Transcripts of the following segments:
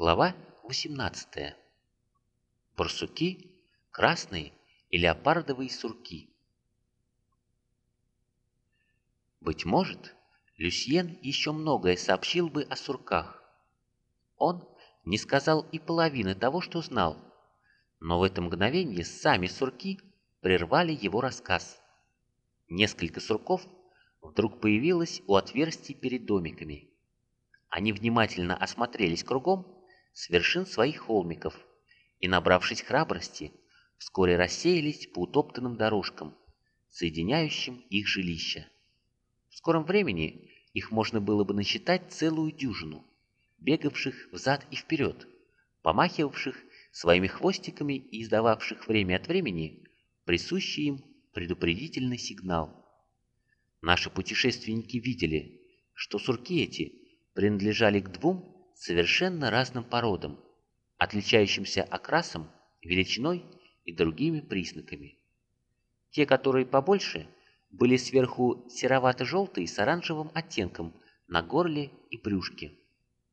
Глава 18. Барсуки, красные и леопардовые сурки. Быть может, Люсьен еще многое сообщил бы о сурках. Он не сказал и половины того, что знал, но в это мгновение сами сурки прервали его рассказ. Несколько сурков вдруг появилось у отверстий перед домиками. Они внимательно осмотрелись кругом с вершин своих холмиков и, набравшись храбрости, вскоре рассеялись по утоптанным дорожкам, соединяющим их жилища. В скором времени их можно было бы насчитать целую дюжину, бегавших взад и вперед, помахивавших своими хвостиками и издававших время от времени присущий им предупредительный сигнал. Наши путешественники видели, что сурки эти принадлежали к двум совершенно разным породам, отличающимся окрасом, величиной и другими признаками. Те, которые побольше, были сверху серовато-желтые с оранжевым оттенком на горле и брюшке.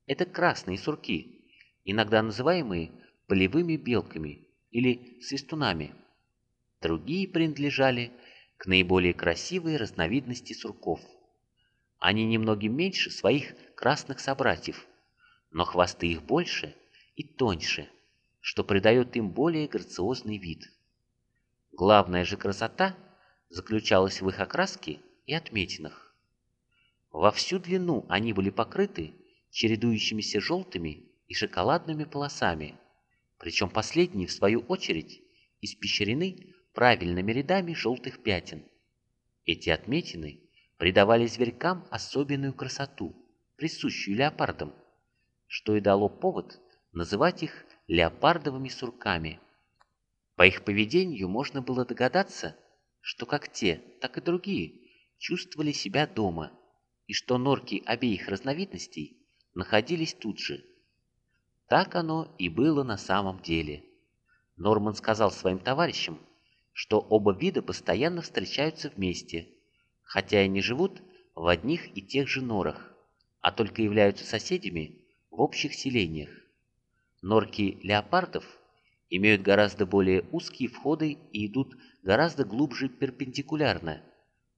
Это красные сурки, иногда называемые полевыми белками или свистунами. Другие принадлежали к наиболее красивой разновидности сурков. Они немногим меньше своих красных собратьев – но хвосты их больше и тоньше, что придает им более грациозный вид. Главная же красота заключалась в их окраске и отметинах. Во всю длину они были покрыты чередующимися желтыми и шоколадными полосами, причем последние, в свою очередь, испещрены правильными рядами желтых пятен. Эти отметины придавали зверькам особенную красоту, присущую леопардам что и дало повод называть их леопардовыми сурками. По их поведению можно было догадаться, что как те, так и другие чувствовали себя дома, и что норки обеих разновидностей находились тут же. Так оно и было на самом деле. Норман сказал своим товарищам, что оба вида постоянно встречаются вместе, хотя и не живут в одних и тех же норах, а только являются соседями в общих селениях. Норки леопардов имеют гораздо более узкие входы и идут гораздо глубже перпендикулярно,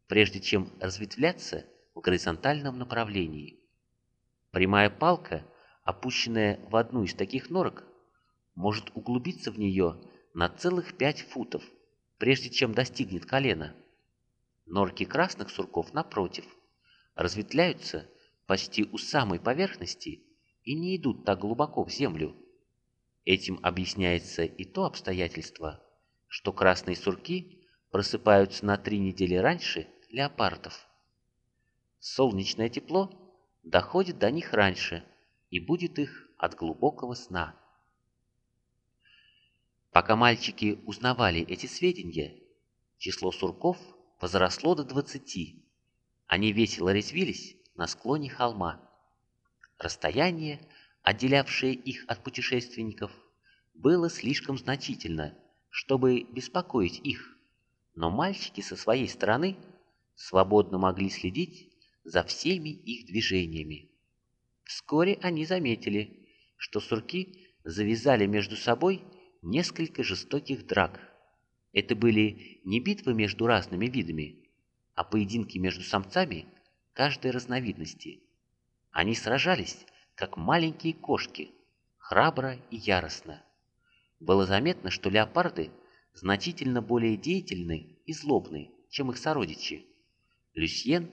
прежде чем разветвляться в горизонтальном направлении. Прямая палка, опущенная в одну из таких норок, может углубиться в нее на целых пять футов, прежде чем достигнет колена. Норки красных сурков, напротив, разветвляются почти у самой поверхности и не идут так глубоко в землю. Этим объясняется и то обстоятельство, что красные сурки просыпаются на три недели раньше леопардов. Солнечное тепло доходит до них раньше и будет их от глубокого сна. Пока мальчики узнавали эти сведения, число сурков возросло до двадцати. Они весело резвились на склоне холма. Расстояние, отделявшее их от путешественников, было слишком значительно, чтобы беспокоить их, но мальчики со своей стороны свободно могли следить за всеми их движениями. Вскоре они заметили, что сурки завязали между собой несколько жестоких драк. Это были не битвы между разными видами, а поединки между самцами каждой разновидности – они сражались, как маленькие кошки, храбро и яростно. Было заметно, что леопарды значительно более деятельны и злобны, чем их сородичи. Люсьен,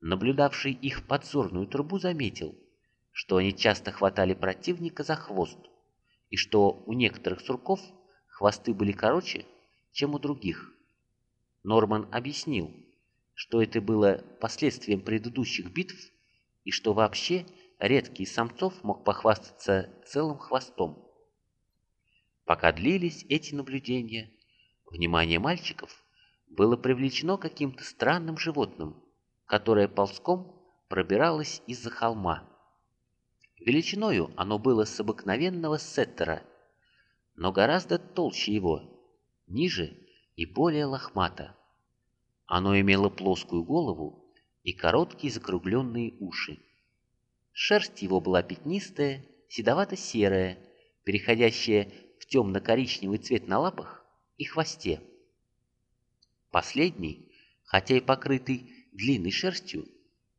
наблюдавший их подзорную трубу, заметил, что они часто хватали противника за хвост, и что у некоторых сурков хвосты были короче, чем у других. Норман объяснил, что это было последствием предыдущих битв и что вообще редкий самцов мог похвастаться целым хвостом. Пока длились эти наблюдения, внимание мальчиков было привлечено каким-то странным животным, которое ползком пробиралось из-за холма. Величиною оно было с обыкновенного сеттера, но гораздо толще его, ниже и более лохмато. Оно имело плоскую голову и короткие закругленные уши. Шерсть его была пятнистая седовато-серое, переходящее в темно-коричневый цвет на лапах и хвосте. Последний, хотя и покрытый длинной шерстью,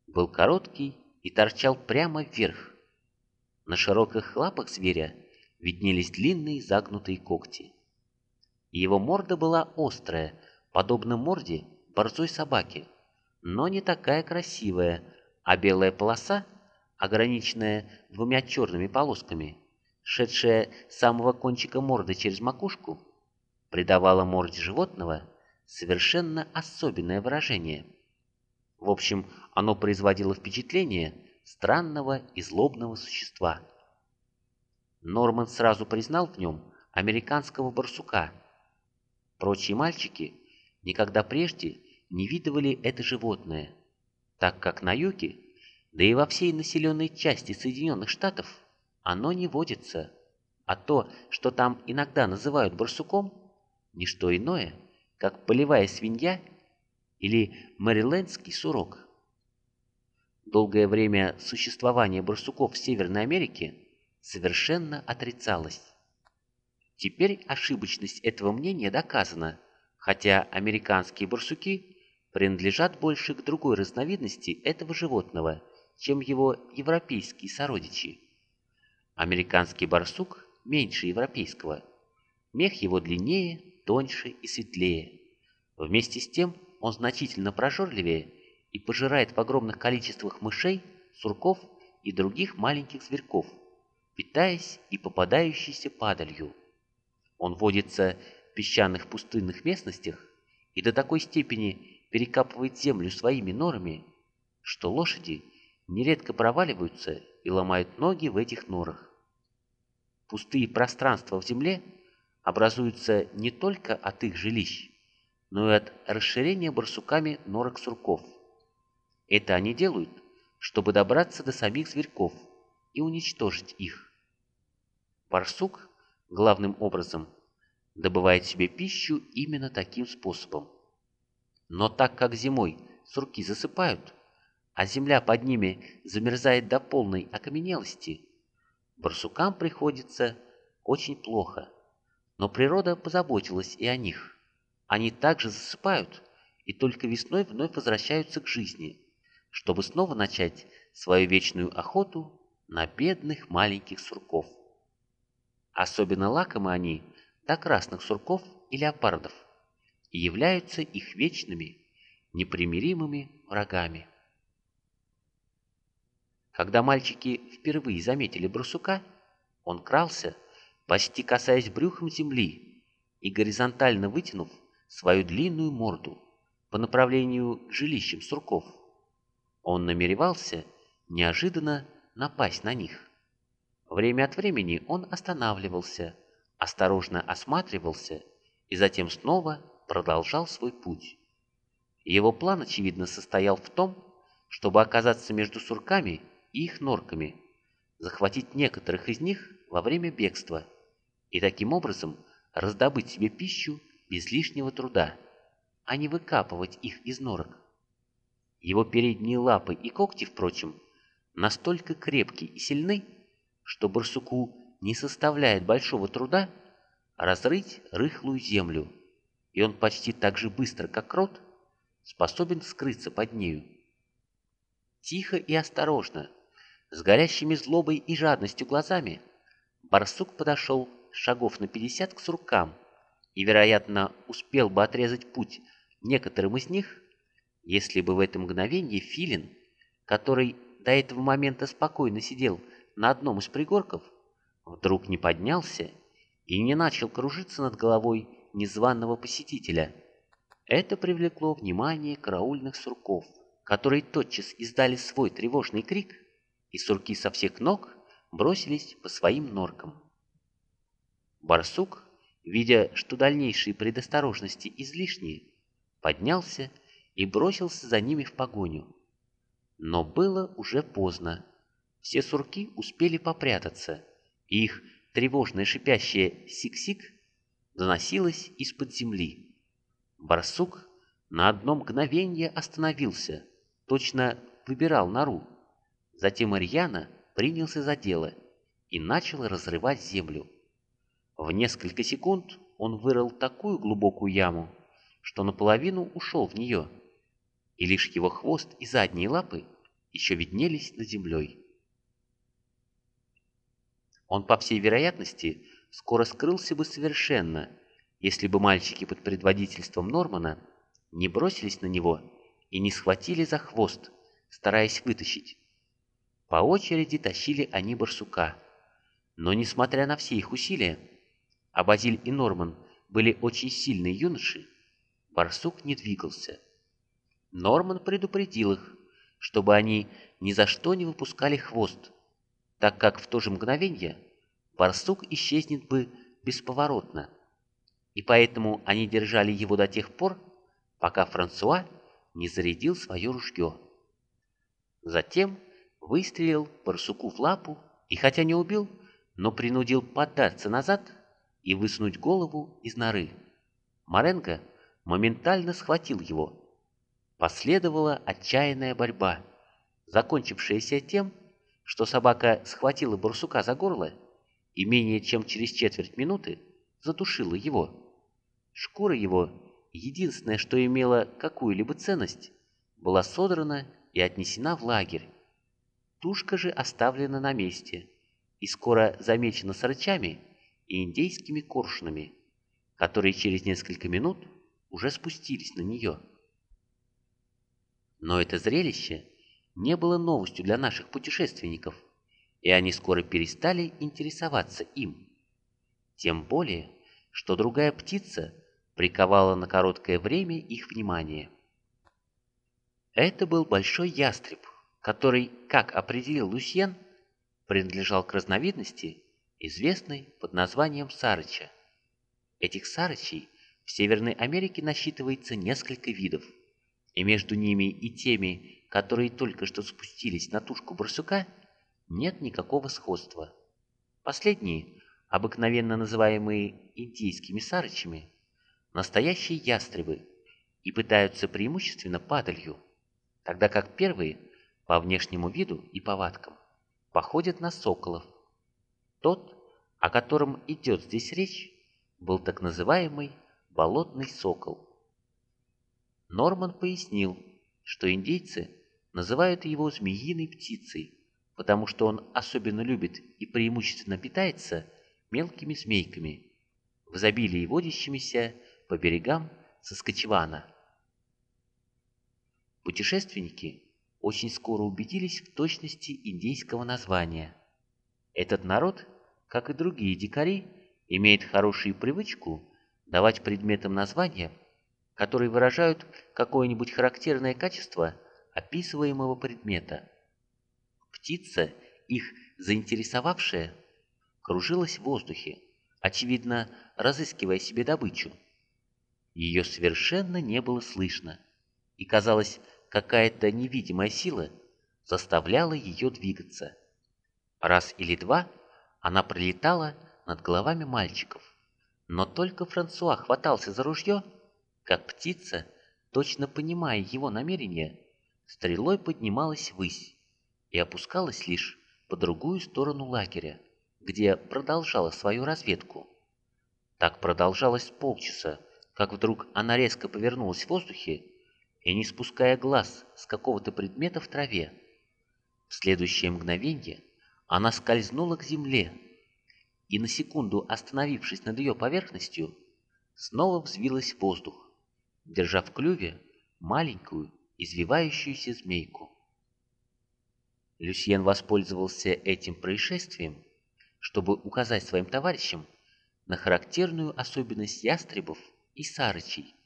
был короткий и торчал прямо вверх. На широких лапах зверя виднелись длинные загнутые когти. Его морда была острая, подобно морде борзой собаки, но не такая красивая, а белая полоса, ограниченная двумя черными полосками, шедшая с самого кончика морды через макушку, придавала морде животного совершенно особенное выражение. В общем, оно производило впечатление странного и злобного существа. Норман сразу признал в нем американского барсука. Прочие мальчики никогда прежде не видывали это животное, так как на юге, да и во всей населенной части Соединенных Штатов, оно не водится, а то, что там иногда называют барсуком, не что иное, как полевая свинья или мэрилендский сурок. Долгое время существования барсуков в Северной Америке совершенно отрицалось. Теперь ошибочность этого мнения доказана, хотя американские барсуки принадлежат больше к другой разновидности этого животного, чем его европейские сородичи. Американский барсук меньше европейского. Мех его длиннее, тоньше и светлее. Вместе с тем он значительно прожорливее и пожирает в огромных количествах мышей, сурков и других маленьких зверьков, питаясь и попадающейся падалью. Он водится в песчаных пустынных местностях и до такой степени перекапывает землю своими норами, что лошади нередко проваливаются и ломают ноги в этих норах. Пустые пространства в земле образуются не только от их жилищ, но и от расширения барсуками норок сурков. Это они делают, чтобы добраться до самих зверьков и уничтожить их. Барсук, главным образом, добывает себе пищу именно таким способом. Но так как зимой сурки засыпают, а земля под ними замерзает до полной окаменелости, барсукам приходится очень плохо. Но природа позаботилась и о них. Они также засыпают и только весной вновь возвращаются к жизни, чтобы снова начать свою вечную охоту на бедных маленьких сурков. Особенно лакомы они до красных сурков и леопардов и являются их вечными, непримиримыми врагами. Когда мальчики впервые заметили брусука, он крался, почти касаясь брюхом земли и горизонтально вытянув свою длинную морду по направлению к жилищам сурков. Он намеревался неожиданно напасть на них. Время от времени он останавливался, осторожно осматривался и затем снова продолжал свой путь. Его план, очевидно, состоял в том, чтобы оказаться между сурками и их норками, захватить некоторых из них во время бегства и таким образом раздобыть себе пищу без лишнего труда, а не выкапывать их из норок. Его передние лапы и когти, впрочем, настолько крепкие и сильны, что барсуку не составляет большого труда разрыть рыхлую землю и он почти так же быстро, как крот, способен скрыться под нею. Тихо и осторожно, с горящими злобой и жадностью глазами, барсук подошел шагов на пятьдесят к суркам и, вероятно, успел бы отрезать путь некоторым из них, если бы в это мгновение филин, который до этого момента спокойно сидел на одном из пригорков, вдруг не поднялся и не начал кружиться над головой незваного посетителя. Это привлекло внимание караульных сурков, которые тотчас издали свой тревожный крик, и сурки со всех ног бросились по своим норкам. Барсук, видя, что дальнейшие предосторожности излишние, поднялся и бросился за ними в погоню. Но было уже поздно. Все сурки успели попрятаться, и их тревожное шипящее «сик-сик» доносилось из-под земли. Барсук на одно мгновение остановился, точно выбирал нору. Затем Ирьяна принялся за дело и начал разрывать землю. В несколько секунд он вырыл такую глубокую яму, что наполовину ушел в нее, и лишь его хвост и задние лапы еще виднелись над землей. Он, по всей вероятности, скоро скрылся бы совершенно, если бы мальчики под предводительством Нормана не бросились на него и не схватили за хвост, стараясь вытащить. По очереди тащили они барсука. Но, несмотря на все их усилия, а Базиль и Норман были очень сильные юноши, барсук не двигался. Норман предупредил их, чтобы они ни за что не выпускали хвост, так как в то же мгновение барсук исчезнет бы бесповоротно. И поэтому они держали его до тех пор, пока Франсуа не зарядил свое ружье. Затем выстрелил барсуку в лапу и, хотя не убил, но принудил поддаться назад и высунуть голову из норы. Маренго моментально схватил его. Последовала отчаянная борьба, закончившаяся тем, что собака схватила барсука за горло и менее чем через четверть минуты задушила его. Шкура его, единственное, что имела какую-либо ценность, была содрана и отнесена в лагерь. Тушка же оставлена на месте и скоро замечена сарычами и индейскими коршунами, которые через несколько минут уже спустились на нее. Но это зрелище не было новостью для наших путешественников, и они скоро перестали интересоваться им. Тем более, что другая птица приковала на короткое время их внимание. Это был большой ястреб, который, как определил Лусьен, принадлежал к разновидности, известной под названием сарыча. Этих сарычей в Северной Америке насчитывается несколько видов, и между ними и теми, которые только что спустились на тушку барсука, нет никакого сходства. Последние, обыкновенно называемые индийскими сарычами, настоящие ястребы и питаются преимущественно падалью, тогда как первые, по внешнему виду и повадкам, походят на соколов. Тот, о котором идет здесь речь, был так называемый болотный сокол. Норман пояснил, что индейцы называют его змеиной птицей, потому что он особенно любит и преимущественно питается мелкими змейками, в изобилии водящимися по берегам Соскочевана. Путешественники очень скоро убедились в точности индейского названия. Этот народ, как и другие дикари, имеет хорошую привычку давать предметам названия, которые выражают какое-нибудь характерное качество описываемого предмета. Птица, их заинтересовавшая, кружилась в воздухе, очевидно, разыскивая себе добычу. Ее совершенно не было слышно, и казалось, какая-то невидимая сила заставляла ее двигаться. Раз или два она пролетала над головами мальчиков, но только Франсуа хватался за ружье, как птица, точно понимая его намерение, стрелой поднималась ввысь и опускалась лишь по другую сторону лагеря, где продолжала свою разведку. Так продолжалось полчаса, как вдруг она резко повернулась в воздухе и, не спуская глаз с какого-то предмета в траве, в следующее мгновение она скользнула к земле и, на секунду остановившись над ее поверхностью, снова взвилась в воздух, держа в клюве маленькую извивающуюся змейку. Люсьен воспользовался этим происшествием, чтобы указать своим товарищам на характерную особенность ястребов и сарычей,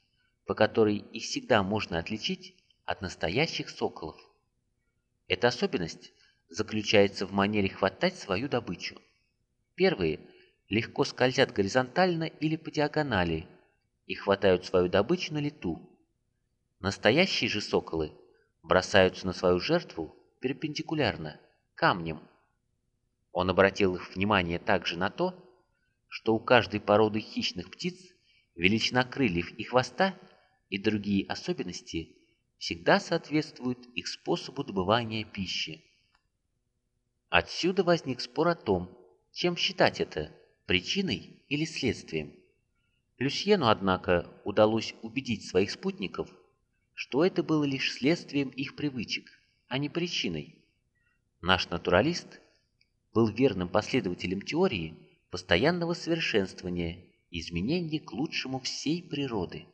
по которой их всегда можно отличить от настоящих соколов. Эта особенность заключается в манере хватать свою добычу. Первые легко скользят горизонтально или по диагонали и хватают свою добычу на лету. Настоящие же соколы бросаются на свою жертву перпендикулярно, камнем. Он обратил их внимание также на то, что у каждой породы хищных птиц величина крыльев и хвоста – и другие особенности всегда соответствуют их способу добывания пищи. Отсюда возник спор о том, чем считать это – причиной или следствием. Люсьену, однако, удалось убедить своих спутников, что это было лишь следствием их привычек, а не причиной. Наш натуралист был верным последователем теории постоянного совершенствования и изменений к лучшему всей природы.